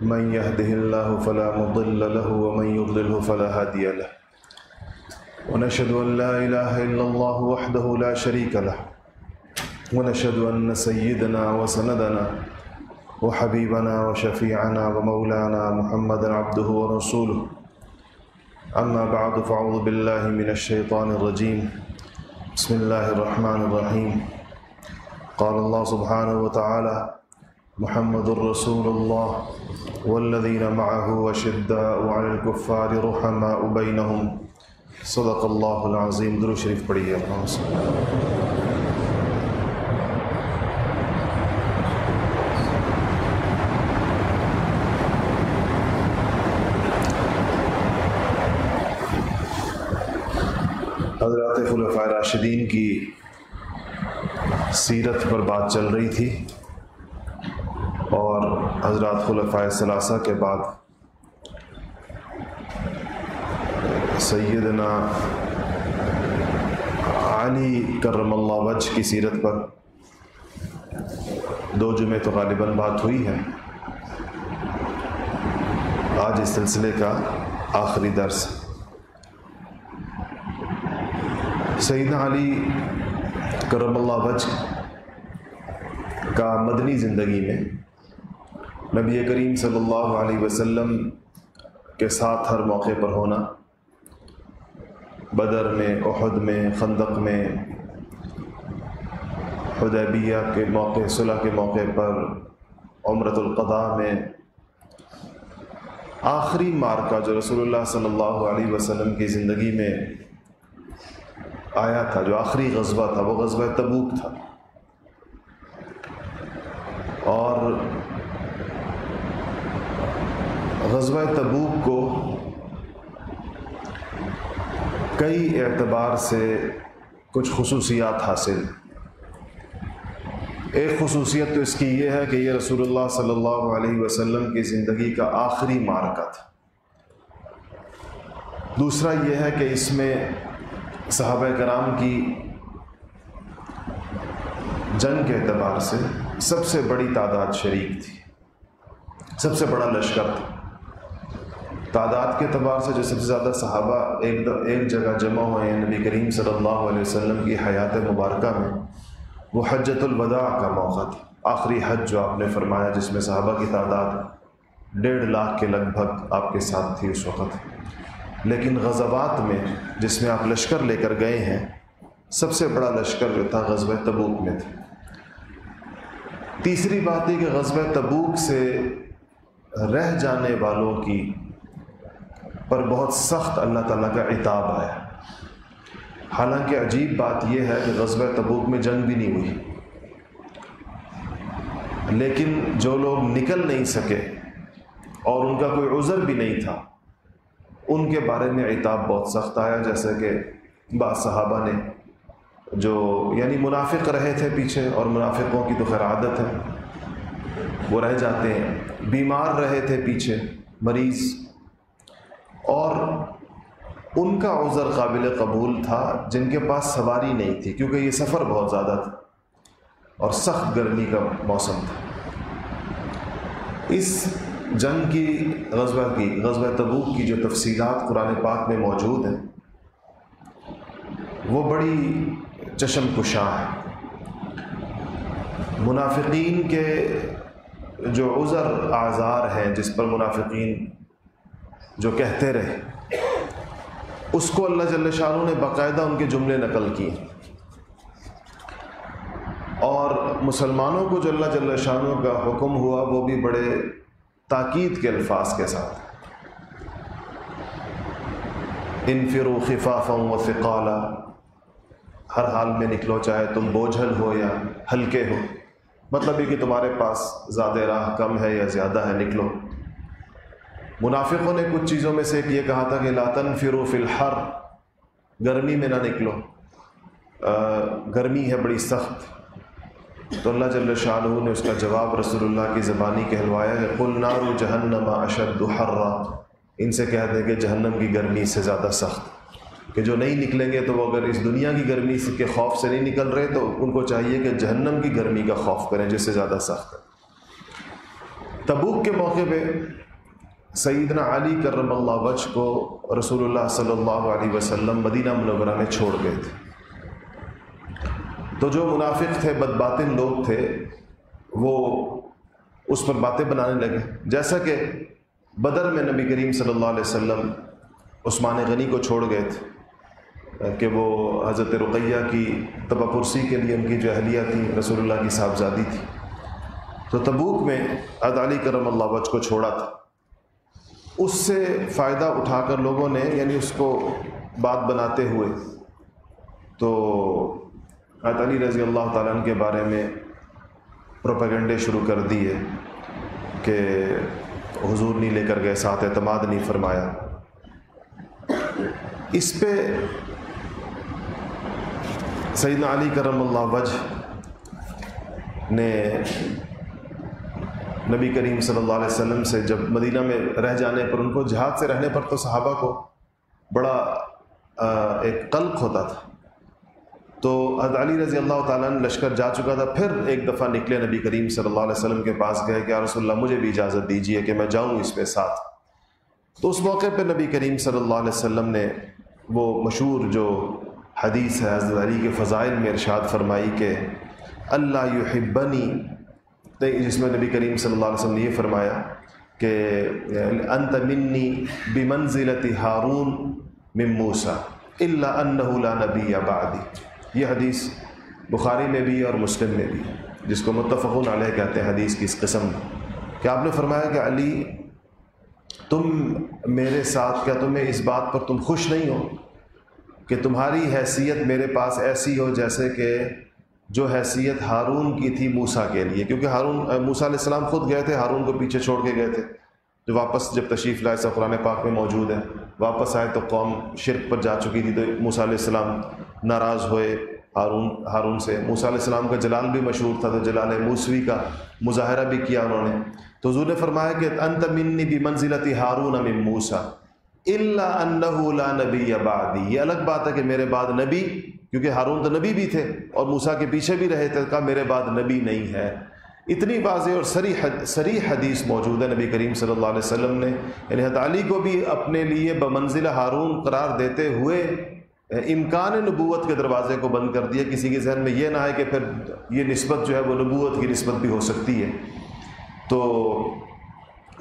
من يهده الله فلا مضل له ومن يضلله فلا هادي له. ونشهد أن لا إله إلا الله وحده لا شريك له. ونشهد أن سيدنا وسندنا وحبيبنا وشفيعنا ومولانا محمدا عبده ورسوله. أما بعد، فأعوذ بالله من الشيطان الرجيم. بسم الله الرحمن الرحيم. قال الله سبحانه وتعالى محمد رسول الله والذين معه أشداء على الكفار رحماء بينهم. صدق الله العظيم. درو شریف پڑھیے اللهم صل حضرات خلفۂ راشدین کی سیرت پر بات چل رہی تھی۔ حضرات خلفۂ ثلاثہ کے بعد سیدنا علی کرم اللہ وجہ کی سیرت پر دو جمعے تو غالباً بات ہوئی ہے۔ آج اس سلسلے کا آخری درس۔ سیدنا علی کرم اللہ وجہ کا مدنی زندگی میں نبی کریم صلی اللہ علیہ وسلم کے ساتھ ہر موقع پر ہونا، بدر میں، احد میں، خندق میں، حدیبیہ کے موقع، صلح کے موقع پر عمرت القضاء میں آخری مارکا جو رسول اللہ صلی اللہ علیہ وسلم کی زندگی میں آیا تھا، جو آخری غزوہ تھا، وہ غزوہ تبوک تھا۔ اور غزوہ تبوک کو کئی اعتبار سے کچھ خصوصیات حاصل۔ ایک خصوصیت تو اس کی یہ ہے کہ یہ رسول اللہ صلی اللہ علیہ وسلم کی زندگی کا آخری مارکا تھا۔ دوسرا یہ ہے کہ اس میں صحابہ کرام کی جنگ کے اعتبار سے سب سے بڑی تعداد شریک تھی۔ سب سے بڑا لشکر تھا۔ تعداد کے اعتبار سے جو سب سے زیادہ صحابہ ایک ایک جگہ جمع ہوئے ہیں، نبی کریم صلی اللہ علیہ وسلم کی حیات مبارکہ میں، وہ حجت الوداع کا موقع تھا۔ آخری حج جو آپ نے فرمایا، جس میں صحابہ کی تعداد ڈیڑھ لاکھ کے لگ بھگ آپ کے ساتھ تھی اس وقت۔ لیکن غزوات میں، جس میں آپ لشکر لے کر گئے ہیں، سب سے بڑا لشکر جو تھا غزوہ تبوک میں تھا۔ تیسری بات یہ کہ غزوہ تبوک سے رہ جانے والوں کی پر بہت سخت اللہ تعالیٰ کا عتاب آیا۔ حالانکہ عجیب بات یہ ہے کہ غزوہ تبوک میں جنگ بھی نہیں ہوئی۔ لیکن جو لوگ نکل نہیں سکے اور ان کا کوئی عذر بھی نہیں تھا، ان کے بارے میں عتاب بہت سخت آیا۔ جیسے کہ بعض صحابہ نے جو یعنی منافق رہے تھے پیچھے اور منافقوں کی تو خیر عادت ہے، وہ رہ جاتے ہیں۔ بیمار رہے تھے پیچھے، مریض اور ان کا عذر قابل قبول تھا جن کے پاس سواری نہیں تھی، کیونکہ یہ سفر بہت زیادہ تھا اور سخت گرمی کا موسم تھا۔ اس جنگ کی، غزوہ کی، غزوہ تبوک کی جو تفصیلات قرآن پاک میں موجود ہیں، وہ بڑی چشم کشاں ہے منافقین کے جو عذر آزار ہیں، جس پر منافقین جو کہتے رہے۔ اس کو اللہ جل شاہ نے باقاعدہ ان کے جملے نقل کیے۔ اور مسلمانوں کو جو اللہ جل شاہ کا حکم ہوا، وہ بھی بڑے تاکید کے الفاظ کے ساتھ۔ انفرو خفاف و فقالا ہر حال میں نکلو، چاہے تم بوجھل ہو یا ہلکے ہو۔ مطلب یہ کہ تمہارے پاس زیادہ راہ کم ہے یا زیادہ ہے، نکلو۔ منافقوں نے کچھ چیزوں میں سے ایک یہ کہا تھا کہ لاتن فرو فی الحر، گرمی میں نہ نکلو۔ گرمی ہے بڑی سخت۔ تو اللہ جل شاہ نے اس کا جواب رسول اللہ کی زبانی کہلوایا کہ قل نار جہنم اشد حرا۔ ان سے کہہ دیں کہ جہنم کی گرمی سے زیادہ سخت۔ کہ جو نہیں نکلیں گے تو وہ اگر اس دنیا کی گرمی کے خوف سے نہیں نکل رہے تو ان کو چاہیے کہ جہنم کی گرمی کا خوف کریں جس سے زیادہ سخت ہے۔ تبوک کے موقع پہ سیدنا علی کرم اللہ وجہ کو رسول اللہ صلی اللہ علیہ وسلم مدینہ منورہ میں چھوڑ گئے تھے۔ تو جو منافق تھے، بدباطن لوگ تھے، وہ اس پر باتیں بنانے لگے۔ جیسا کہ بدر میں نبی کریم صلی اللہ علیہ وسلم عثمان غنی کو چھوڑ گئے تھے، کہ وہ حضرت رقیہ کی تبا پرسی کے لیے ان کی جو اہلیہ تھی، رسول اللہ کی صاحبزادی تھی۔ تو تبوک میں علی کرم اللہ وج کو چھوڑا تھا۔ اس سے فائدہ اٹھا کر لوگوں نے یعنی اس کو بات بناتے ہوئے۔ تو علی رضی اللہ تعالیٰ کے بارے میں پروپیگنڈے شروع کر دیے کہ حضور نہیں لے کر گئے، ساتھ اعتماد نہیں فرمایا۔ اس پہ سیدنا علی کرم اللہ وجہ نے نبی کریم صلی اللہ علیہ وسلم سے جب مدینہ میں رہ جانے پر، ان کو جہاد سے رہنے پر تو صحابہ کو بڑا ایک قلق ہوتا تھا۔ تو حضرت علی رضی اللہ تعالیٰ نے لشکر جا چکا تھا، پھر ایک دفعہ نکلے نبی کریم صلی اللہ علیہ وسلم کے پاس گئے کہ رسول اللہ، مجھے بھی اجازت دیجیے کہ میں جاؤں اس پہ ساتھ. تو اس موقع پہ نبی کریم صلی اللہ علیہ وسلم نے وہ مشہور جو حدیث ہے حضرت علی کے فضائل میں ارشاد فرمائی کہ، اللہ یحبنی جس میں نبی کریم صلی اللہ علیہ وسلم نے یہ فرمایا کہ، انت منی بمنزلت ہارون مموسا اللہ انہ لا نبی بعدی۔ یہ حدیث بخاری میں بھی اور مسلم میں بھی جس کو متفق علیہ کہتے ہیں، حدیث کی اس قسم کہ آپ نے فرمایا کہ علی، تم میرے ساتھ، کیا تمہیں اس بات پر تم خوش نہیں ہو کہ تمہاری حیثیت میرے پاس ایسی ہو جیسے کہ جو حیثیت ہارون کی تھی موسا کے لیے، کیونکہ ہارون موسا علیہ السلام خود گئے تھے، ہارون کو پیچھے چھوڑ کے گئے تھے۔ جو واپس جب تشریف لائے، سب قرآن پاک میں موجود ہے واپس آئے تو قوم شرک پر جا چکی تھی، تو موسیٰ علیہ السلام ناراض ہوئے ہارون ہارون سے۔ موسیٰ علیہ السلام کا جلال بھی مشہور تھا، تو جلال موسوی کا مظاہرہ بھی کیا انہوں نے۔ تو حضور نے فرمایا کہ انت منی بھی منزلتی ہارون امن موسا اللہ لا نبی بعدی۔ یہ الگ بات ہے کہ میرے بعد نبی کیونکہ ہارون تو نبی بھی تھے اور موسا کے پیچھے بھی رہے تھے، کہا میرے بعد نبی نہیں ہے۔ اتنی واضح اور سری حد، سری حدیث موجود ہے نبی کریم صلی اللہ علیہ وسلم نے۔ یعنی علی کو بھی اپنے لیے بمنزل ہارون قرار دیتے ہوئے امکان نبوت کے دروازے کو بند کر دیا۔ کسی کے ذہن میں یہ نہ ہے کہ پھر یہ نسبت جو ہے وہ نبوت کی نسبت بھی ہو سکتی ہے۔ تو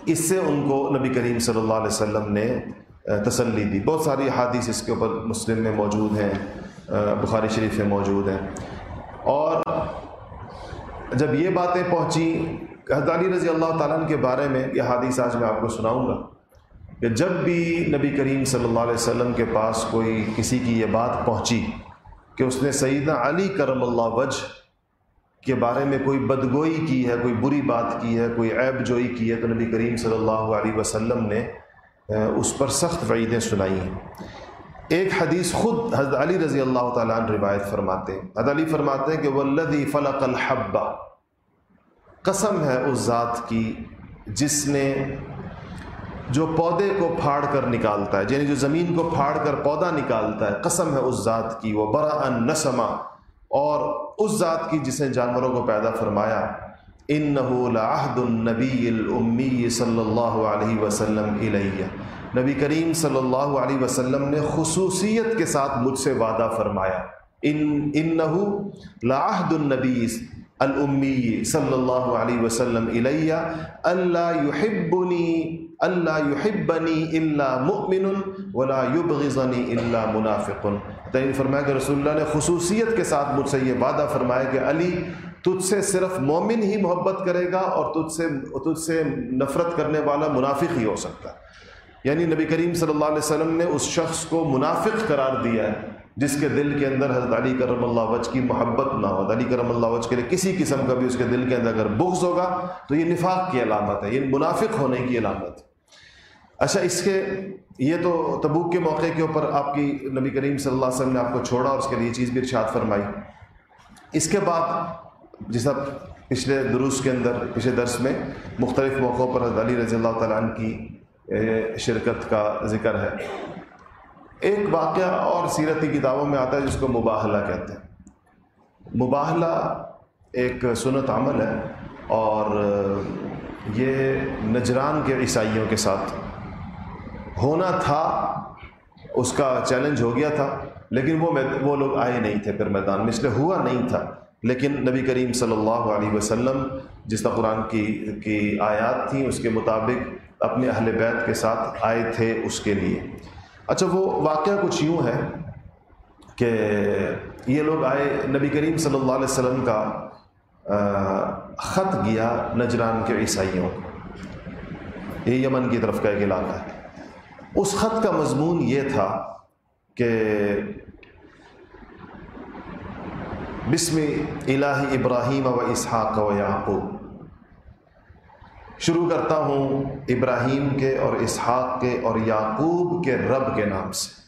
اس سے ان کو نبی کریم صلی اللہ علیہ وسلم نے تسلی دی۔ بہت ساری حادث اس کے اوپر مسلم میں موجود ہیں۔ بخاری شریف میں موجود ہیں۔ اور جب یہ باتیں پہنچیں علی رضی اللہ تعالیٰ کے بارے میں، یہ حادث آج میں آپ کو سناؤں گا کہ جب بھی نبی کریم صلی اللہ علیہ وسلم کے پاس کوئی کسی کی یہ بات پہنچی کہ اس نے سیدنا علی کرم اللہ وجہ کے بارے میں کوئی بدگوئی کی ہے، کوئی بری بات کی ہے، کوئی عیب جوئی کی ہے، تو نبی کریم صلی اللہ علیہ وسلم نے اس پر سخت وعیدیں سنائی ہیں۔ ایک حدیث خود حضرت علی رضی اللہ تعالیٰ عنہ روایت فرماتے ہیں۔ حضرت علی فرماتے ہیں کہ والذی فلق الحبہ قسم ہے اس ذات کی جس نے جو پودے کو پھاڑ کر نکالتا ہے یعنی جو زمین کو پھاڑ کر پودا نکالتا ہے، قسم ہے اس ذات کی۔ وہ برا ان نسما اور اس ذات کی جس نے جانوروں کو پیدا فرمایا۔ ان نبی کریم صلی اللہ علیہ وسلم نے خصوصیت کے ساتھ مجھ سے وعدہ فرمایا۔ ان انہو لعہد النبی الامی صلی اللہ علیہ وسلم علیہ اللہ یحبنی اللہ یحبنی اللہ مؤمن ولا یبغضنی اللہ منافق۔ تعین فرمایا کہ رسول اللہ نے خصوصیت کے ساتھ مجھ سے یہ وعدہ فرمایا کہ علی، تجھ سے صرف مومن ہی محبت کرے گا اور تجھ سے تجھ سے نفرت کرنے والا منافق ہی ہو سکتا۔ ہے یعنی نبی کریم صلی اللہ علیہ وسلم نے اس شخص کو منافق قرار دیا ہے، جس کے دل کے اندر حضرت علی کرم اللہ وج کی محبت نہ ہو۔ علی کرم اللہ وج کے لیے کسی قسم کا بھی اس کے دل کے اندر اگر بغض ہوگا، تو یہ نفاق کی علامت ہے، یہ منافق ہونے کی علامت ہے۔ اچھا اس کے یہ تو تبوک کے موقع کے اوپر آپ کی نبی کریم صلی اللہ علیہ وسلم نے آپ کو چھوڑا اور اس کے لیے چیز بھی ارشاد فرمائی۔ اس کے بعد، جیسا پچھلے دروس کے اندر، پچھلے درس میں مختلف موقعوں پر حضرت علی رضی اللہ تعالیٰ عنہ کی شرکت کا ذکر ہے۔ ایک واقعہ اور سیرتی کتابوں میں آتا ہے جس کو مباحلہ کہتے ہیں۔ مباحلہ ایک سنت عمل ہے اور یہ نجران کے عیسائیوں کے ساتھ ہونا تھا، اس کا چیلنج ہو گیا تھا، لیکن وہ وہ لوگ آئے نہیں تھے پھر میدان میں، اس لیے ہوا نہیں تھا۔ لیکن نبی کریم صلی اللہ علیہ وسلم، جس طرح قرآن کی کی آیات تھیں، اس کے مطابق اپنے اہل بیت کے ساتھ آئے تھے اس کے لیے۔ اچھا وہ واقعہ کچھ یوں ہے کہ یہ لوگ آئے، نبی کریم صلی اللہ علیہ وسلم کا خط گیا نجران کے عیسائیوں یہ یمن کی طرف کا ایک علاقہ ہے۔ اس خط کا مضمون یہ تھا کہ بسم الہ ابراہیم و اسحاق و یعقوب۔ شروع کرتا ہوں ابراہیم کے اور اسحاق کے اور یعقوب کے رب کے نام سے۔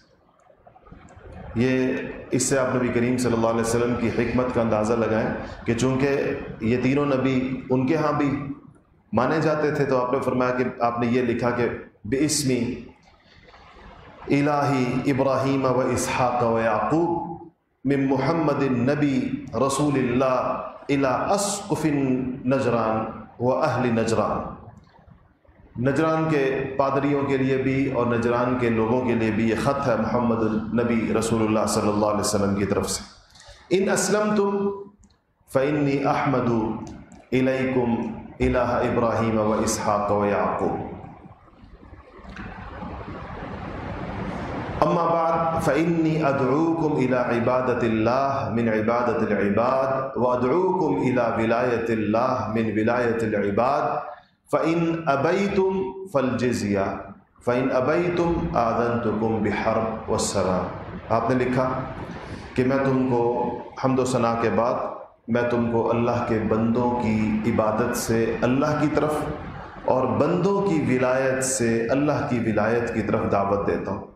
یہ اس سے آپ نبی کریم صلی اللہ علیہ وسلم کی حکمت کا اندازہ لگائیں کہ چونکہ یہ تینوں نبی ان کے ہاں بھی مانے جاتے تھے تو آپ نے فرمایا کہ آپ نے یہ لکھا کہ بے اسمی الہی ابراہیم و اسحاق و یعقوب من محمد النبی رسول اللہ الا اسقف نجران و اہل نجران۔ نجران کے پادریوں کے لیے بھی اور نجران کے لوگوں کے لیے بھی یہ خط ہے محمد النبی رسول اللہ صلی اللہ علیہ وسلم کی طرف سے۔ ان اسلم تم فعنی احمد علیکم الہ ابراہیم و اسحاق و یعقوب۔ اما بعد، فإني أدعوكم إلى عبادة الله من عبادة العباد وأدعوكم إلى ولاية الله من ولاية العباد فإن أبيتم فالجزية فإن أبيتم آذنتكم بحرب والسلام آپ نے لکھا کہ میں تم کو حمد و ثناء کے بعد میں تم کو اللہ کے بندوں کی عبادت سے اللہ کی طرف اور بندوں کی ولایت سے اللہ کی ولایت کی طرف دعوت دیتا ہوں۔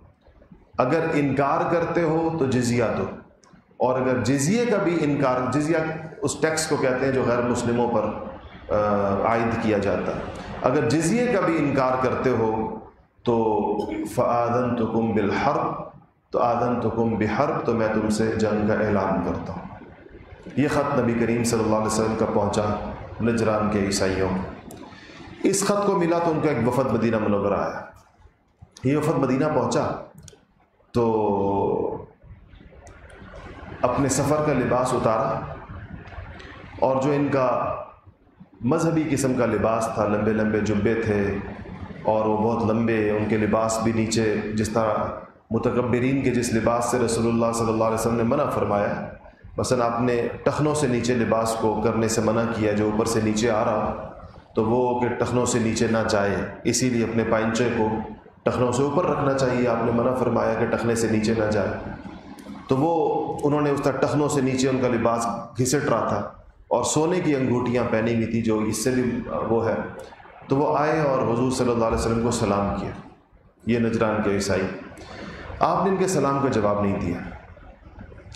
اگر انکار کرتے ہو تو جزیہ دو۔ اور اگر جزیے کا بھی انکار، جزیہ اس ٹیکس کو کہتے ہیں جو غیر مسلموں پر عائد کیا جاتا ہے۔ اگر جزیے کا بھی انکار کرتے ہو تو فعدن تو کم بالحرب، تو آدن تو کم بحرب، تو میں تم سے جنگ کا اعلان کرتا ہوں۔ یہ خط نبی کریم صلی اللہ علیہ وسلم کا پہنچا نجران کے عیسائیوں اس خط کو ملا تو ان کا ایک وفد مدینہ منورہ آیا۔ یہ وفد مدینہ پہنچا۔ تو اپنے سفر کا لباس اتارا اور جو ان کا مذہبی قسم کا لباس تھا، لمبے لمبے جبے تھے اور وہ بہت لمبے، ان کے لباس بھی نیچے جس طرح متکبرین کے جس لباس سے رسول اللہ صلی اللہ علیہ وسلم نے منع فرمایا، مثلا آپ نے ٹخنوں سے نیچے لباس کو کرنے سے منع کیا جو اوپر سے نیچے آ رہا، تو وہ کہ ٹخنوں سے نیچے نہ جائے، اسی لیے اپنے پائنچے کو ٹخنوں سے اوپر رکھنا چاہیے۔ آپ نے منع فرمایا کہ ٹخنے سے نیچے نہ جائے تو وہ انہوں نے اس طرح ٹخنوں سے نیچے ان کا لباس گھسٹ رہا تھا اور سونے کی انگوٹیاں پہنی ہوئی تھی جو اس سے بھی وہ ہے۔ تو وہ آئے اور حضور صلی اللہ علیہ وسلم کو سلام کیا۔ یہ نجران کے عیسائی۔ آپ نے ان کے سلام کا جواب نہیں دیا۔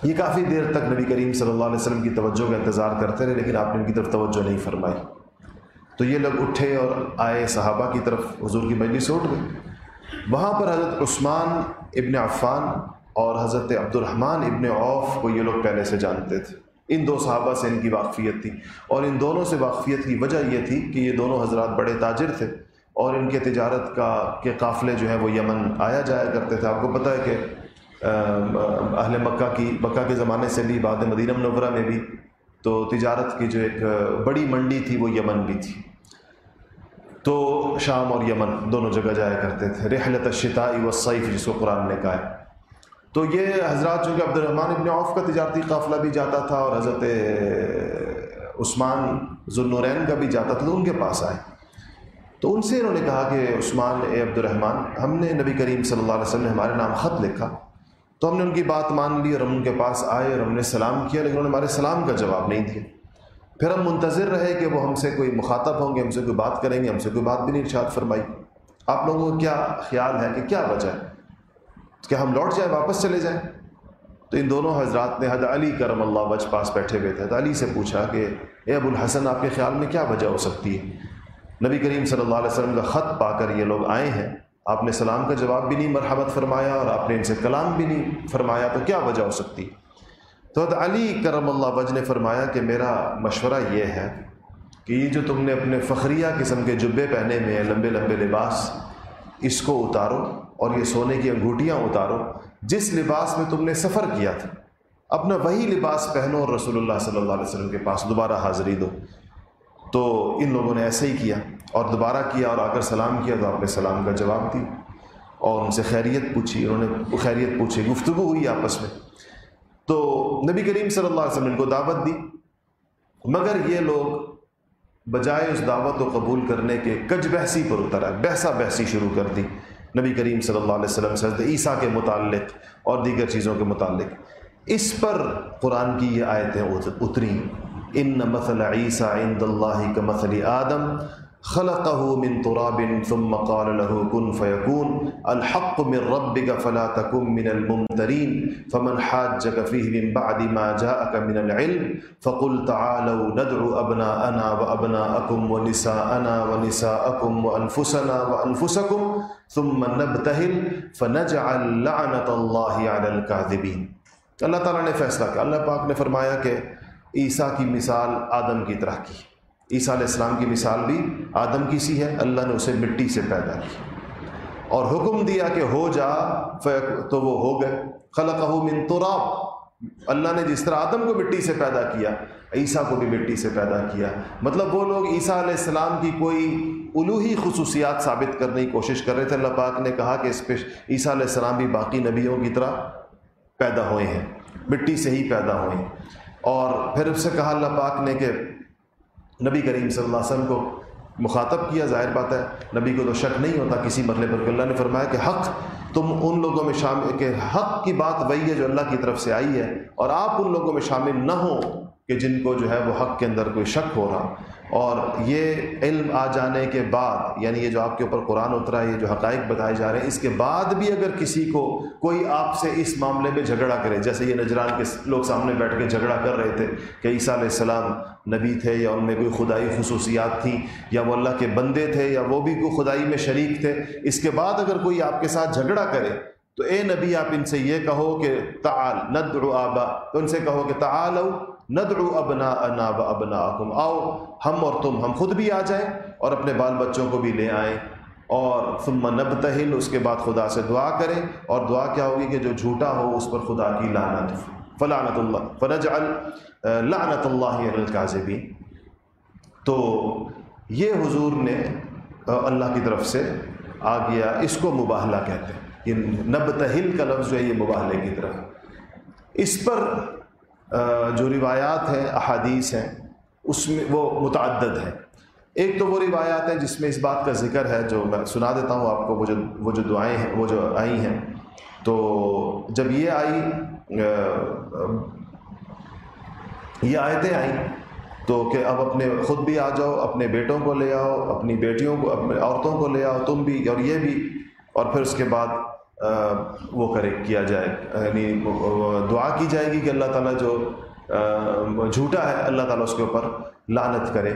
یہ کافی دیر تک نبی کریم صلی اللہ علیہ وسلم کی توجہ کا انتظار کرتے رہے، لیکن آپ نے ان کی طرف توجہ نہیں فرمائی۔ تو یہ لوگ اٹھے اور آئے، صحابہ کی طرف حضور کی مجلس اٹھ گئے۔ وہاں پر حضرت عثمان ابن عفان اور حضرت عبد الرحمن ابن عوف کو یہ لوگ پہلے سے جانتے تھے۔ ان دو صحابہ سے ان کی واقفیت تھی اور ان دونوں سے واقفیت کی وجہ یہ تھی کہ یہ دونوں حضرات بڑے تاجر تھے اور ان کے تجارت کا کے قافلے جو ہیں وہ یمن آیا جایا کرتے تھے۔ آپ کو پتہ ہے کہ اہل مکہ کی، مکہ کے زمانے سے بھی بعد مدینہ منورہ میں بھی تو تجارت کی جو ایک بڑی منڈی تھی وہ یمن بھی تھی۔ تو شام اور یمن دونوں جگہ جایا کرتے تھے۔ رحلت الشتاء والصیف جس کو قرآن نے کہا ہے۔ تو یہ حضرات چونکہ عبد الرحمٰن ابن عوف کا تجارتی قافلہ بھی جاتا تھا اور حضرت عثمان ذوالنورین کا بھی جاتا تھا، تو ان کے پاس آئے۔ تو ان سے انہوں نے کہا کہ عثمان، اے عبد الرحمٰن ہم نے نبی کریم صلی اللہ علیہ وسلم نے ہمارے نام خط لکھا۔ تو ہم نے ان کی بات مان لی اور ہم ان کے پاس آئے اور ہم نے سلام کیا، لیکن انہوں نے ہمارے سلام کا جواب نہیں دیا۔ پھر ہم منتظر رہے کہ وہ ہم سے کوئی مخاطب ہوں گے، ہم سے کوئی بات کریں گے، ہم سے کوئی بات بھی نہیں ارشاد فرمائی۔ آپ لوگوں کو کیا خیال ہے کہ کیا وجہ ہے؟ کہ ہم لوٹ جائیں، واپس چلے جائیں؟ تو ان دونوں حضرات نے حضرت علی کرم اللہ وج پاس بیٹھے ہوئے تھے۔ علی سے پوچھا کہ، اے ابو الحسن، آپ کے خیال میں کیا وجہ ہو سکتی ہے؟ نبی کریم صلی اللہ علیہ وسلم کا خط پا کر یہ لوگ آئے ہیں۔ آپ نے سلام کا جواب بھی نہیں مرحمت فرمایا اور آپ نے ان سے کلام بھی نہیں فرمایا، تو کیا وجہ ہو سکتی؟ ہے تو علی کرم اللہ وج نے فرمایا کہ میرا مشورہ یہ ہے کہ یہ جو تم نے اپنے فخریہ قسم کے جبے پہنے ہوئے ہیں، لمبے لمبے لباس، اس کو اتارو اور یہ سونے کی انگوٹیاں اتارو، جس لباس میں تم نے سفر کیا تھا، اپنا وہی لباس پہنو اور رسول اللہ صلی اللہ علیہ وسلم کے پاس دوبارہ حاضری دو۔ تو ان لوگوں نے ایسے ہی کیا اور دوبارہ کیا اور آ کر سلام کیا تو آپ نے سلام کا جواب دی اور ان سے خیریت پوچھی، انہوں نے خیریت پوچھی، گفتگو ہوئی آپس میں۔ تو نبی کریم صلی اللہ علیہ وسلم کو دعوت دی، مگر یہ لوگ بجائے اس دعوت کو قبول کرنے کے کج بحثی پر اترا بحثہ بحثی شروع کر دی۔ نبی کریم صلی اللہ علیہ وسلم سے عیسیٰ کے متعلق اور دیگر چیزوں کے متعلق۔ اس پر قرآن کی یہ آیتیں اتری ان مثل عیسیٰ عند اللہ کا مثل آدم خلقه من تراب ثم قال له كن فيكون. الحق من ربك فلا تكن من الممترين. فمن حاجك فيه من بعد ما جاءك من العلم فقل تعالوا ندعو أبناءنا وأبناءكم ونساءنا ونساءكم وأنفسنا وأنفسكم ثم نبتهل فنجعل لعنة الله على الكاذبين. اللہ تعالیٰ نے فیصلہ کیا، اللہ پاک نے فرمایا کہ عیسیٰ کی مثال آدم کی طرح کی۔ عیسیٰ علیہ السلام کی مثال بھی آدم کی سی ہے، اللہ نے اسے مٹی سے پیدا کی اور حکم دیا کہ ہو جا تو وہ ہو گئے۔ خلق من تراب۔ اللہ نے جس طرح آدم کو مٹی سے پیدا کیا، عیسیٰ کو بھی مٹی سے پیدا کیا۔ مطلب وہ لوگ عیسیٰ علیہ السلام کی کوئی الوحی خصوصیات ثابت کرنے کی کوشش کر رہے تھے۔ اللہ پاک نے کہا کہ اس پہ عیسیٰ علیہ السلام بھی باقی نبیوں کی طرح پیدا ہوئے ہیں، مٹی سے ہی پیدا ہوئے ہیں۔ اور پھر اس سے کہا اللہ پاک نے کہ نبی کریم صلی اللہ علیہ وسلم کو مخاطب کیا، ظاہر بات ہے، نبی کو تو شک نہیں ہوتا کسی مرحلے پر کہ اللہ نے فرمایا کہ حق، تم ان لوگوں میں شامل، کہ حق کی بات وہی ہے جو اللہ کی طرف سے آئی ہے، اور آپ ان لوگوں میں شامل نہ ہوں کہ جن کو جو ہے وہ حق کے اندر کوئی شک ہو رہا۔ اور یہ علم آ جانے کے بعد یعنی یہ جو آپ کے اوپر قرآن اترا ہے یہ جو حقائق بتائے جا رہے ہیں، اس کے بعد بھی اگر کسی کو کوئی آپ سے اس معاملے میں جھگڑا کرے، جیسے یہ نجران کے لوگ سامنے بیٹھ کے جھگڑا کر رہے تھے کہ عیسیٰ علیہ السلام نبی تھے یا ان میں کوئی خدائی خصوصیات تھیں یا وہ اللہ کے بندے تھے یا وہ بھی کوئی خدائی میں شریک تھے، اس کے بعد اگر کوئی آپ کے ساتھ جھگڑا کرے، تو اے نبی آپ ان سے یہ کہو کہ تعال، ندعو آبا، تو ان سے کہو کہ تعالو ندعو ابنا انا و ابنا آؤ ہم اور تم، ہم خود بھی آ جائیں اور اپنے بال بچوں کو بھی لے آئیں۔ اور ثم نبتہل، اس کے بعد خدا سے دعا کریں۔ اور دعا کیا ہوگی کہ جو جھوٹا ہو، اس پر خدا کی لعنت، فلعنت اللہ، فنجعل لعنت اللہ الکاذبین۔ تو یہ حضور نے اللہ کی طرف سے آ گیا، اس کو مباہلہ کہتے ہیں۔ یہ نبتہل کا لفظ جو ہے، یہ مباہلے کی طرف۔ اس پر جو روایات ہیں، احادیث ہیں، اس میں وہ متعدد ہیں۔ ایک تو وہ روایات ہیں جس میں اس بات کا ذکر ہے، جو میں سنا دیتا ہوں آپ کو، وہ جو وہ جو دعائیں ہیں، وہ جو آئی ہیں۔ تو جب یہ آئی یہ آیتیں آئیں، تو کہ اب اپنے خود بھی آ جاؤ، اپنے بیٹوں کو لے آؤ، اپنی بیٹیوں کو، اپنے عورتوں کو لے آؤ، تم بھی اور یہ بھی۔ اور پھر اس کے بعد وہ کرے، کیا جائے یعنی دعا کی جائے گی کہ اللہ تعالیٰ جو جھوٹا ہے، اللہ تعالیٰ اس کے اوپر لانت کرے۔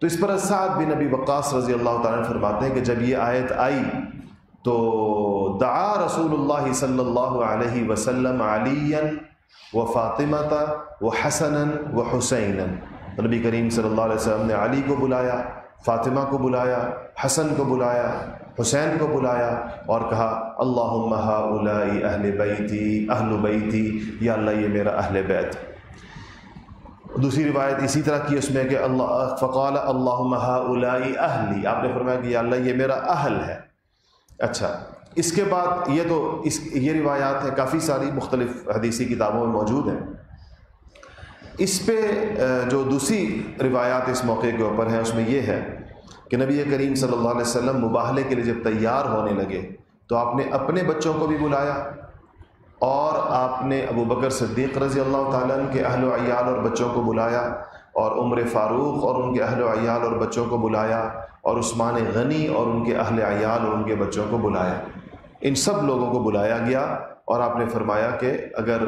تو اس پر سعد بن نبی وقاص رضی اللہ تعالیٰ فرماتے ہیں کہ جب یہ آیت آئی تو دعا رسول اللہ صلی اللہ علیہ وسلم علی و فاطمہ و حسن و حسین نبی کریم صلی اللہ علیہ وسلم نے علی کو بلایا، فاطمہ کو بلایا، حسن کو بلایا حسین کو بلایا اور کہا اللہ اہل بیتی اہل بیتی، یا اللہ یہ میرا اہل بیت. دوسری روایت اسی طرح کی اس میں کہ اللہ، فقال اللہ اہلی. آپ نے فرمایا کہ یا اللہ یہ میرا اہل ہے۔ اچھا اس کے بعد یہ تو اس، یہ روایات ہیں، کافی ساری مختلف حدیثی کتابوں میں موجود ہیں۔ اس پہ، جو دوسری روایات اس موقع کے اوپر ہیں، اس میں یہ ہے کہ نبی کریم صلی اللہ علیہ وسلم مباہلے کے لیے جب تیار ہونے لگے تو آپ نے اپنے بچوں کو بھی بلایا اور آپ نے ابو بکر صدیق رضی اللہ تعالیٰ کے اہل و عیال اور بچوں کو بلایا اور عمر فاروق اور ان کے اہل و عیال اور بچوں کو بلایا اور عثمان غنی اور ان کے اہل عیال اور ان کے بچوں کو بلایا۔ ان سب لوگوں کو بلایا گیا اور آپ نے فرمایا کہ اگر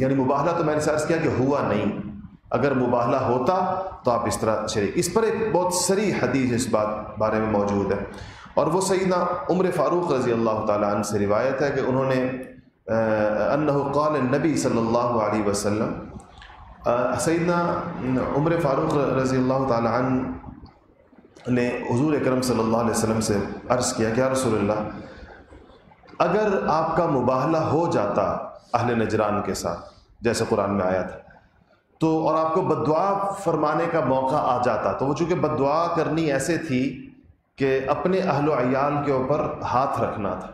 یعنی مباہلہ تو میں نے سرچ کیا کہ ہوا نہیں۔ اگر مباہلہ ہوتا تو آپ اس طرح شریک اس پر ایک بہت سری حدیث اس بات بارے میں موجود ہے۔ اور وہ سیدنا عمر فاروق رضی اللہ تعالیٰ عنہ سے روایت ہے کہ انہوں نے انہ قال نبی صلی اللہ علیہ وسلم سیدنا عمر فاروق رضی اللہ تعالی عنہ نے حضور اکرم صلی اللہ علیہ وسلم سے عرض کیا کہ رسول اللہ، اگر آپ کا مباہلہ ہو جاتا اہل نجران کے ساتھ، جیسے قرآن میں آیا تھا تو اور آپ کو بدعا فرمانے کا موقع آ جاتا۔ تو وہ چونکہ بدعا کرنی ایسے تھی کہ اپنے اہل و عیال کے اوپر ہاتھ رکھنا تھا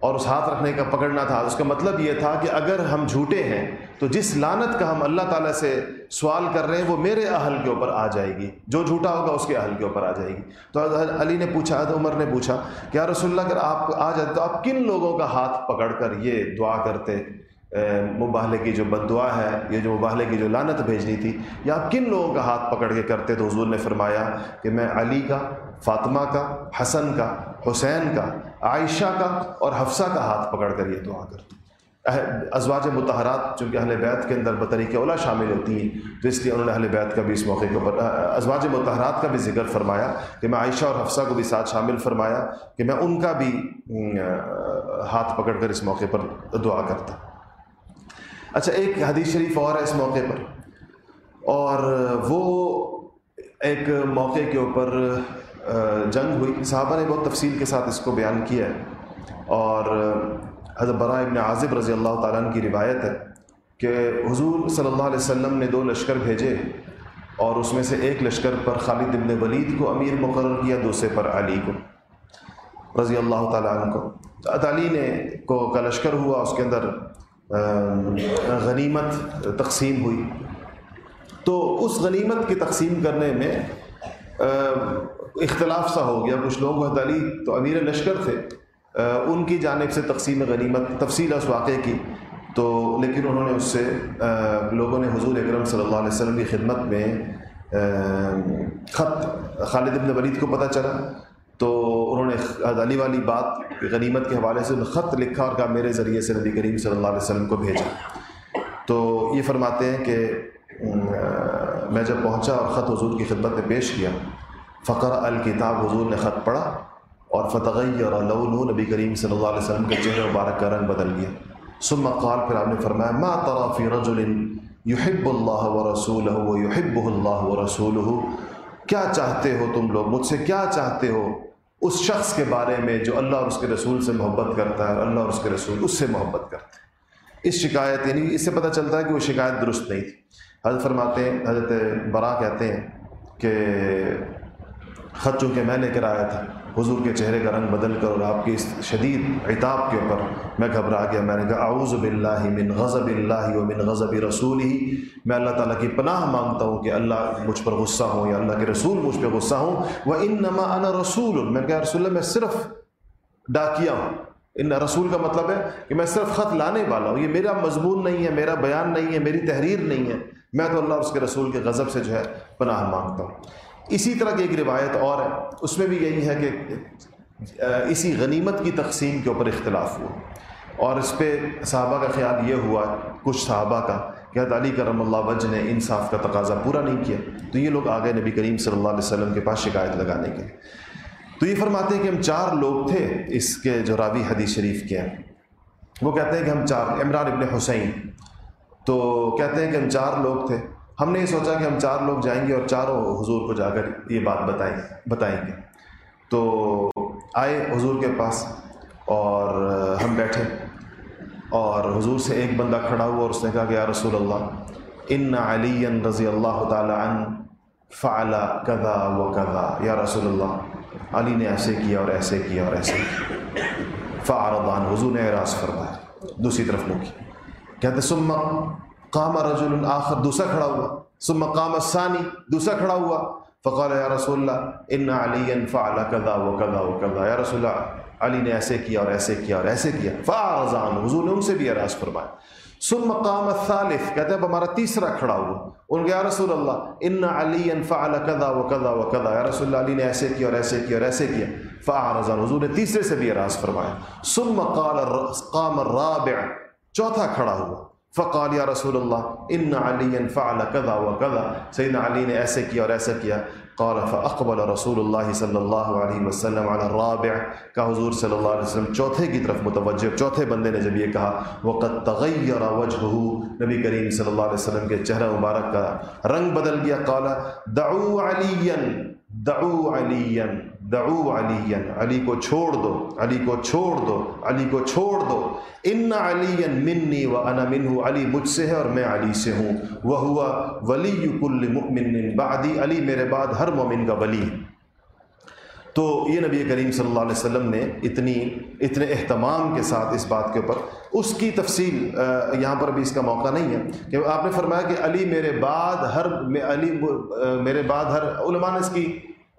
اور اس ہاتھ رکھنے کا پکڑنا تھا۔ اس کا مطلب یہ تھا کہ اگر ہم جھوٹے ہیں تو جس لانت کا ہم اللہ تعالیٰ سے سوال کر رہے ہیں وہ میرے اہل کے اوپر آ جائے گی۔ جو جھوٹا ہوگا اس کے اہل کے اوپر آ جائے گی۔ تو علی نے پوچھا عمر نے پوچھا کہ یا رسول اللہ، اگر آپ آ جاتے تو آپ کن لوگوں کا ہاتھ پکڑ کر یہ دعا کرتے؟ مباہلے کی جو بد دعا ہے یہ جو مباہلے کی جو لانت بھیجنی تھی، یا آپ کن لوگوں کا ہاتھ پکڑ کے کرتے تو حضور نے فرمایا کہ میں علی کا، فاطمہ کا، حسن کا، حسین کا، عائشہ کا اور حفصہ کا ہاتھ پکڑ کر یہ دعا کرتا ہوں۔ ازواج متحرات چونکہ اہل بیت کے اندر بطریق اولا شامل ہوتی ہیں، تو اس لیے انہوں نے اہل بیت کا بھی اس موقع کے اوپر ازواج متحرات کا بھی ذکر فرمایا کہ میں عائشہ اور حفصہ کو بھی ساتھ شامل فرمایا کہ میں ان کا بھی ہاتھ پکڑ کر اس موقع پر دعا کرتا اچھا ایک حدیث شریف اور ہے اس موقع پر۔ اور وہ ایک موقع کے اوپر جنگ ہوئی۔ صحابہ نے بہت تفصیل کے ساتھ اس کو بیان کیا ہے۔ اور حضرت برا ابن عازب رضی اللہ تعالیٰ عنہ کی روایت ہے کہ حضور صلی اللہ علیہ وسلم نے دو لشکر بھیجے اور اس میں سے ایک لشکر پر خالد ابن ولید کو امیر مقرر کیا، دوسرے پر علی کو، رضی اللہ تعالیٰ عنہ کو۔ علی نے کو کا لشکر ہوا، اس کے اندر غنیمت تقسیم ہوئی۔ تو اس غنیمت کی تقسیم کرنے میں اختلاف سا ہو گیا۔ کچھ لوگ علی تو امیر لشکر تھے ان کی جانب سے تقسیم غنیمت تفصیل اس واقعے کی۔ تو لیکن انہوں نے اس سے لوگوں نے حضور اکرم صلی اللہ علیہ وسلم کی خدمت میں خط خالد ابن ولید کو پتہ چلا۔ تو انہوں نے علی والی بات غنیمت کے حوالے سے خط لکھا اور کہا، میرے ذریعے سے نبی کریم صلی اللہ علیہ وسلم کو بھیجا. تو یہ فرماتے ہیں کہ میں جب پہنچا اور خط حضور کی خدمت میں پیش کیا فقر الکتاب، حضور نے خط پڑھا اور فتغی اور لون نبی کریم صلی اللہ علیہ وسلم کے چہرے مبارک کا رنگ بدل گیا ثم قال، پھر آپ نے فرمایا، ما ترى في رجل يحب الله ورسوله ويحبه الله ورسوله؟ کیا چاہتے ہو تم لوگ؟ مجھ سے کیا چاہتے ہو؟ اس شخص کے بارے میں جو اللہ اور اس کے رسول سے محبت کرتا ہے اور اللہ اور اس کے رسول اس سے محبت کرتے ہیں۔ اس شکایت یعنی اس سے پتہ چلتا ہے کہ وہ شکایت درست نہیں تھی۔ حضرت فرماتے ہیں، حضرت برا کہتے ہیں کہ خط چونکہ میں لے کر آیا تھا۔ حضور کے چہرے کا رنگ بدل کر اور آپ کی اس شدید عتاب کے اوپر میں گھبرا گیا، میں نے کہا، اعوذ باللہ من غضب اللہ و من غضب رسول ہی میں اللہ تعالیٰ کی پناہ مانگتا ہوں کہ اللہ مجھ پر غصہ ہوں یا اللہ کے رسول مجھ پہ غصہ ہوں۔ وہ ان نما انا رسول، میں نے کہا رسول اللہ، میں صرف ڈاکیا ہوں۔ ان رسول کا مطلب ہے کہ میں صرف خط لانے والا ہوں۔ یہ میرا مضمون نہیں ہے، میرا بیان نہیں ہے، میری تحریر نہیں ہے۔ میں تو اللہ اور اس کے رسول کے غضب سے جو ہے پناہ مانگتا ہوں۔ اسی طرح کی ایک روایت اور ہے۔ اس میں بھی یہی ہے کہ اسی غنیمت کی تقسیم کے اوپر اختلاف ہوا۔ اور اس پہ صحابہ کا خیال یہ ہوا، کچھ صحابہ کا، کہ حضرت علی کرم اللہ وج نے انصاف کا تقاضا پورا نہیں کیا۔ تو یہ لوگ آگے نبی کریم صلی اللہ علیہ وسلم کے پاس شکایت لگانے کے تو یہ فرماتے ہیں کہ ہم چار لوگ تھے اس کے جو راوی حدیث شریف کے۔ ہیں وہ کہتے ہیں کہ ہم چار، عمران ابن حسین۔ تو کہتے ہیں کہ ہم چار لوگ تھے۔ ہم نے یہ سوچا کہ ہم چار لوگ جائیں گے اور چاروں حضور کو جا کر یہ بات بتائیں بتائیں گے۔ تو آئے حضور کے پاس اور ہم بیٹھے اور حضور سے ایک بندہ کھڑا ہوا اور اس نے کہا کہ یا رسول اللہ، ان علی رضی اللہ تعالی عن فعلا کذا و کذا۔ یا رسول اللہ، علی نے ایسے کیا اور ایسے کیا اور ایسے کیا۔ فعرضان حضور نے اعراض فرمایا۔ دوسری طرف منہ کی کہتے سما قام رجل آخر، دوسرا کھڑا ہوا۔ ثم قام الثانی، دوسرا کھڑا ہوا۔ فقال، یا رسول اللہ ان علی فعل کذا وکذا وکذا یا رسول اللہ، علی نے ایسے کیا اور ایسے کیا اور ایسے کیا۔ فاعرضان حضور نے ان سے بھی اعراض فرمایا۔ ثم قام الثالث، کہتے ہیں ہمارا تیسرا کھڑا ہوا۔ ان کے، یا رسول اللہ ان علی فعل کذا وکذا وکذا یا رسول اللہ، علی نے ایسے کیا اور ایسے کیا اور ایسے کیا۔ فاعرضان حضور نے تیسرے سے بھی اعراض فرمایا۔ ثم قال قام الرابع، چوتھا کھڑا ہوا۔ فقال یا رسول اللہ ان علی فعل کذا و کذا سیدنا علی نے ایسے کیا اور ایسا کیا. قال فاقبل رسول اللہ صلی اللہ علیہ وسلم علی الرابع. کا حضور صلی اللہ علیہ وسلم، چوتھے کی طرف متوجہ، چوتھے بندے نے جب یہ کہا وقت تغیر وجهه نبی کریم صلی اللہ علیہ وسلم کے چہرہ مبارک کا رنگ بدل گیا. قال، دعو علیا. دعو علی دعو علی علی کو چھوڑ دو، علی کو چھوڑ دو، علی کو چھوڑ دو۔ ان علی منی و انا منہ علی مجھ سے ہے اور میں علی سے ہوں۔ وہ ہوا ولی کل مؤمن بعدی علی میرے بعد ہر مومن کا ولی ہے۔ تو یہ نبی کریم صلی اللہ علیہ وسلم نے اتنی، اتنے اہتمام کے ساتھ اس بات کے اوپر، اس کی تفصیل یہاں پر ابھی اس کا موقع نہیں ہے کہ آپ نے فرمایا کہ علی میرے بعد ہر علی میرے بعد ہر علماء نے اس کی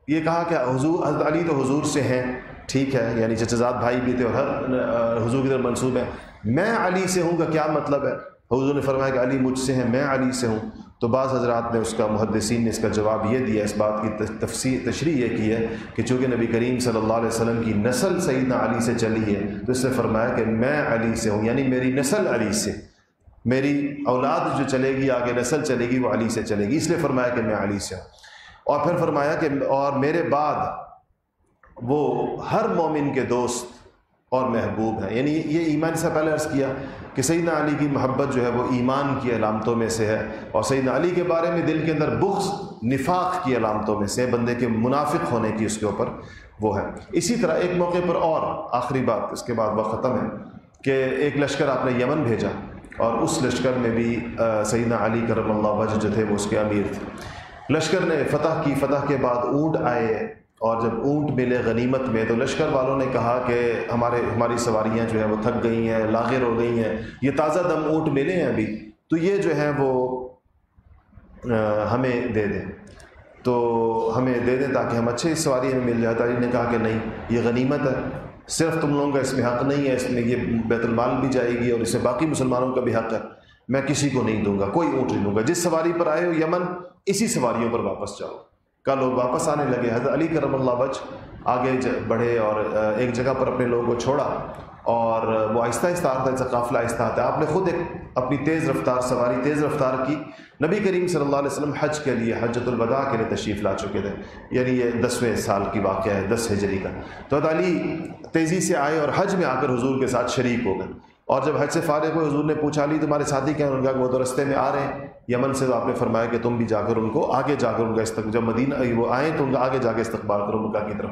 یہ کہا کہ حضور، حضرت علی تو حضور سے ہیں، ٹھیک ہے یعنی چچزاد بھائی بھی تھے اور ہر حضور کی طرف منصوب ہے میں علی سے ہوں کا کیا مطلب ہے؟ حضور نے فرمایا کہ علی مجھ سے ہیں، میں علی سے ہوں۔ تو بعض حضرات نے اس کا محدثین نے اس کا جواب یہ دیا، اس بات کی تفصیل، تشریح یہ کی ہے کہ چونکہ نبی کریم صلی اللہ علیہ وسلم کی نسل سیدنا علی سے چلی ہے، تو اس نے فرمایا کہ میں علی سے ہوں یعنی میری نسل علی سے۔ میری اولاد جو چلے گی، آگے نسل چلے گی، وہ علی سے چلے گی، اس لیے فرمایا کہ میں علی سے ہوں۔ اور پھر فرمایا کہ اور میرے بعد وہ ہر مومن کے دوست اور محبوب ہیں۔ یعنی یہ ایمان سے پہلے عرض کیا کہ سیدنا علی کی محبت جو ہے وہ ایمان کی علامتوں میں سے ہے۔ اور سیدنا علی کے بارے میں دل کے اندر بغض، نفاق کی علامتوں میں سے بندے کے منافق ہونے کی اس کے اوپر وہ ہے۔ اسی طرح ایک موقع پر اور آخری بات اس کے بعد وہ ختم ہے کہ ایک لشکر آپ نے یمن بھیجا اور اس لشکر میں بھی سیدنا علی کرم اللہ وجہ جو تھے وہ اس کے امیر تھے۔ لشکر نے فتح کی، فتح کے بعد اونٹ آئے اور جب اونٹ ملے غنیمت میں تو لشکر والوں نے کہا کہ ہمارے ہماری سواریاں جو ہیں وہ تھک گئی ہیں، لاغر ہو گئی ہیں۔ یہ تازہ دم اونٹ ملے ہیں ابھی۔ تو یہ جو ہیں وہ ہمیں دے دیں۔ تو ہمیں دے دیں تاکہ ہم اچھے سواری میں مل جائے۔ تاریخ نے کہا کہ نہیں، یہ غنیمت ہے۔ صرف تم لوگوں کا اس میں حق نہیں ہے، اس میں یہ بیت المال بھی جائے گی اور اس سے باقی مسلمانوں کا بھی حق ہے۔ میں کسی کو نہیں دوں گا، کوئی اونٹ نہیں دوں گا۔ جس سواری پر آئے ہو یمن، اسی سواریوں پر واپس جاؤ۔ کا لوگ واپس آنے لگے۔ حضرت علی کرم اللہ بچ آگے بڑھے اور ایک جگہ پر اپنے لوگوں کو چھوڑا اور وہ آہستہ آہستہ آتا ہے قافلہ آہستہ آتا ہے۔ آپ نے خود ایک اپنی تیز رفتار، سواری تیز رفتار کی۔ نبی کریم صلی اللہ علیہ وسلم حج کے لیے حجت الوداع کے لیے تشریف لا چکے تھے۔ یعنی یہ دسویں سال کی واقعہ ہے، دس ہجری کا۔ تو علی تیزی سے آئے اور حج میں آ کر حضور کے ساتھ شریک ہو گئے۔ اور جب حج سے فارغ ہوئے، حضور نے پوچھا لی تمہارے ساتھی کیا ان کا وہ تو رستے میں آ رہے ہیں۔ یمن سے تو آپ نے فرمایا کہ تم بھی جا کر ان کو آگے جا کر ان کا استقبال جب مدینہ وہ آئیں تو ان کا آگے جا کے استقبال کرو، مکہ کی طرف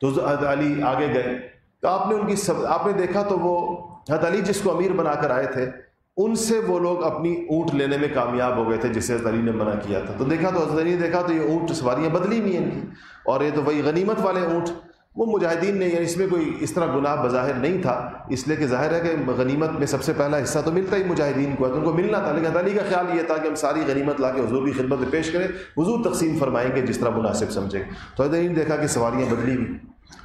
تو حضرت علی آگے گئے۔ تو آپ نے ان کی سب، آپ نے دیکھا تو وہ، حضرت علی جس کو امیر بنا کر آئے تھے، ان سے وہ لوگ اپنی اونٹ لینے میں کامیاب ہو گئے تھے، جسے حضرت علی نے منع کیا تھا۔ تو دیکھا تو حضرت علی نے دیکھا تو یہ اونٹ سواریاں بدلی ہوئی ہیں ان کی۔ اور یہ تو وہی غنیمت والے اونٹ۔ وہ مجاہدین نے یعنی اس میں کوئی اس طرح گناہ بظاہر نہیں تھا۔ اس لیے کہ ظاہر ہے کہ غنیمت میں سب سے پہلا حصہ تو ملتا ہی مجاہدین کو ہے تو ان کو ملنا تھا۔ لیکن علی کا خیال یہ تھا کہ ہم ساری غنیمت لا کے حضور کی خدمت میں پیش کریں۔ حضور تقسیم فرمائیں گے جس طرح مناسب سمجھیں۔ تو حضرت نے دیکھا کہ سواریاں بدلی ہوئی۔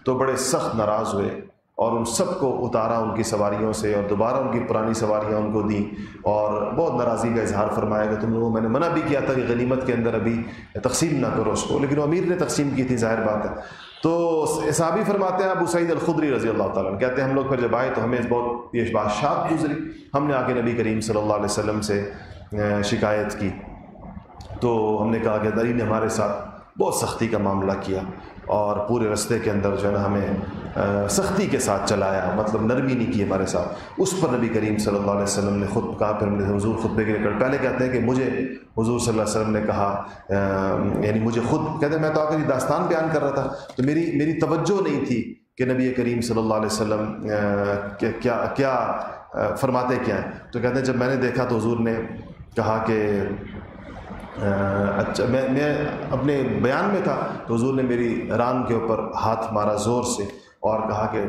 تو بڑے سخت ناراض ہوئے اور ان سب کو اتارا ان کی سواریوں سے اور دوبارہ ان کی پرانی سواریاں ان کو دیں۔ اور بہت ناراضی کا اظہار فرمایا کہ تم لوگوں میں نے منع بھی کیا تھا کہ غنیمت کے اندر ابھی تقسیم نہ کرو اس کو۔ لیکن وہ امیر نے تقسیم کی تھی، ظاہر بات ہے۔ تو صحابی فرماتے ہیں ابو سعید الخدری رضی اللہ تعالیٰ کہتے ہیں، ہم لوگ پھر جب آئے تو ہمیں بہت یہ بادشاہ گزری۔ ہم نے آ کے نبی کریم صلی اللہ علیہ وسلم سے شکایت کی۔ تو ہم نے کہا کہ دری نے ہمارے ساتھ بہت سختی کا معاملہ کیا۔ اور پورے رستے کے اندر جو ہے نا ہمیں سختی کے ساتھ چلایا مطلب نرمی نہیں کی ہمارے ساتھ۔ اس پر نبی کریم صلی اللہ علیہ وسلم نے خود کہا، پھر ہم نے حضور خطبے کے لیے پہلے کہتے ہیں کہ مجھے حضور صلی اللہ علیہ وسلم نے کہا یعنی مجھے خود، کہتے ہیں، میں تو آ کر داستان بیان کر رہا تھا۔ تو میری میری توجہ نہیں تھی کہ نبی کریم صلی اللہ علیہ وسلم کیا کیا فرماتے کیا ہیں۔ تو کہتے ہیں، جب میں نے دیکھا تو حضور نے کہا کہ اچھا میں میں اپنے بیان میں تھا تو حضور نے میری ران کے اوپر ہاتھ مارا زور سے اور کہا کہ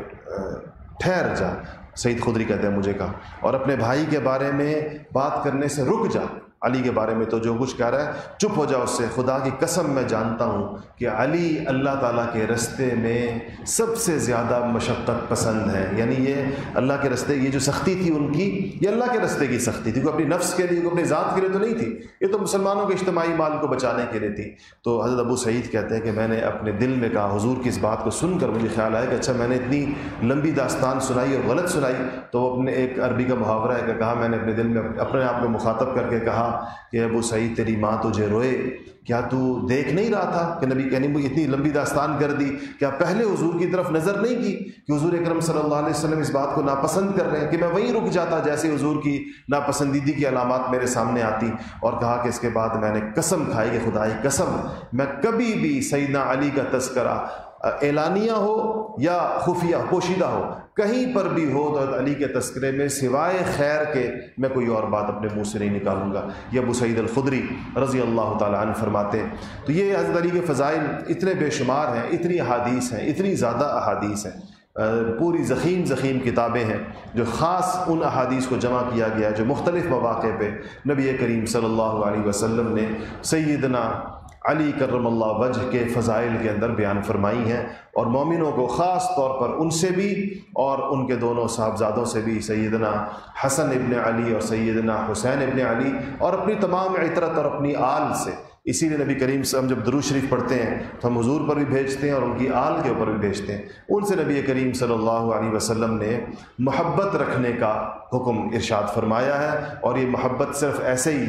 ٹھہر جا۔ سعید خدری کہتے ہیں، مجھے کہا۔ اور اپنے بھائی کے بارے میں بات کرنے سے رک جا۔ علی کے بارے میں تو جو کچھ کہہ رہا ہے، چپ ہو جاؤ اس سے۔ خدا کی قسم میں جانتا ہوں کہ علی اللہ تعالیٰ کے رستے میں سب سے زیادہ مشقت پسند ہے۔ یعنی یہ اللہ کے رستے، یہ جو سختی تھی ان کی، یہ اللہ کے رستے کی سختی تھی۔ کوئی اپنی نفس کے لیے، کوئی اپنی ذات کے لیے تو نہیں تھی۔ یہ تو مسلمانوں کے اجتماعی مال کو بچانے کے لیے تھی۔ تو حضرت ابو سعید کہتے ہیں کہ میں نے اپنے دل میں کہا، حضور کی اس بات کو سن کر مجھے خیال آیا کہ اچھا میں نے اتنی لمبی داستان سنائی اور غلط سنائی۔ تو وہ اپنے ایک عربی کا محاورہ ہے کہ کہا، میں نے اپنے دل میں اپنے آپ میں مخاطب کر کے کہا کہ ابو سعید تیری ماں تجھے روئے۔ کیا تو دیکھ نہیں رہا تھا کہ نبی کہنے وہ اتنی لمبی داستان کر دی؟ کیا پہلے حضور کی طرف نظر نہیں کی کہ حضور اکرم صلی اللہ علیہ وسلم اس بات کو ناپسند کر رہے ہیں کہ میں وہیں رک جاتا جیسے حضور کی ناپسندیدی کی علامات میرے سامنے آتی؟ اور کہا کہ اس کے بعد میں نے قسم کھائی کہ خدائی قسم، میں کبھی بھی سیدنا علی کا تذکرہ اعلانیہ ہو یا خفیہ، پوشیدہ ہو، کہیں پر بھی ہو تو علی کے تذکرے میں سوائے خیر کے میں کوئی اور بات اپنے منہ سے نہیں نکالوں گا۔ یہ ابو سعید الخدری رضی اللہ تعالیٰ عنہ فرماتے ہیں۔ تو یہ حضرت علی کے فضائل اتنے بے شمار ہیں، اتنی احادیث ہیں، اتنی زیادہ احادیث ہیں۔ پوری ضخیم ضخیم کتابیں ہیں جو خاص ان احادیث کو جمع کیا گیا جو مختلف مواقع پہ نبی کریم صلی اللہ علیہ وسلم نے سیدنا علی کرم اللہ وجہ کے فضائل کے اندر بیان فرمائی ہیں اور مومنوں کو خاص طور پر ان سے بھی اور ان کے دونوں صاحبزادوں سے بھی سیدنا حسن ابن علی اور سیدنا حسین ابن علی اور اپنی تمام عطرت اور اپنی آل سے اسی لیے نبی کریم سے ہم جب درو شریف پڑھتے ہیں تو ہم حضور پر بھی بھیجتے ہیں اور ان کی آل کے اوپر بھی بھیجتے ہیں۔ ان سے نبی کریم صلی اللہ علیہ وسلم نے محبت رکھنے کا حکم ارشاد فرمایا ہے اور یہ محبت صرف ایسے ہی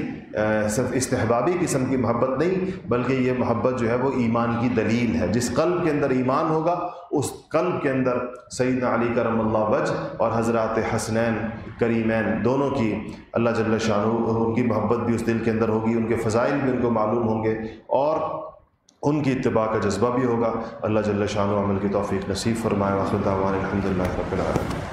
صرف استحبابی قسم کی محبت نہیں، بلکہ یہ محبت جو ہے وہ ایمان کی دلیل ہے۔ جس قلب کے اندر ایمان ہوگا، اس قلب کے اندر سیدنا علی کرم اللہ وج اور حضرات حسنین، کریمین دونوں کی اللہ جل شاہ ان کی محبت بھی اس دل کے اندر ہوگی، ان کے فضائل بھی ان کو معلوم ہوں گے اور ان کی اتباع کا جذبہ بھی ہوگا۔ اللہ جل شاہ عمل کی توفیق نصیب فرمائے۔ وخر الحمد للہ رب العالمین۔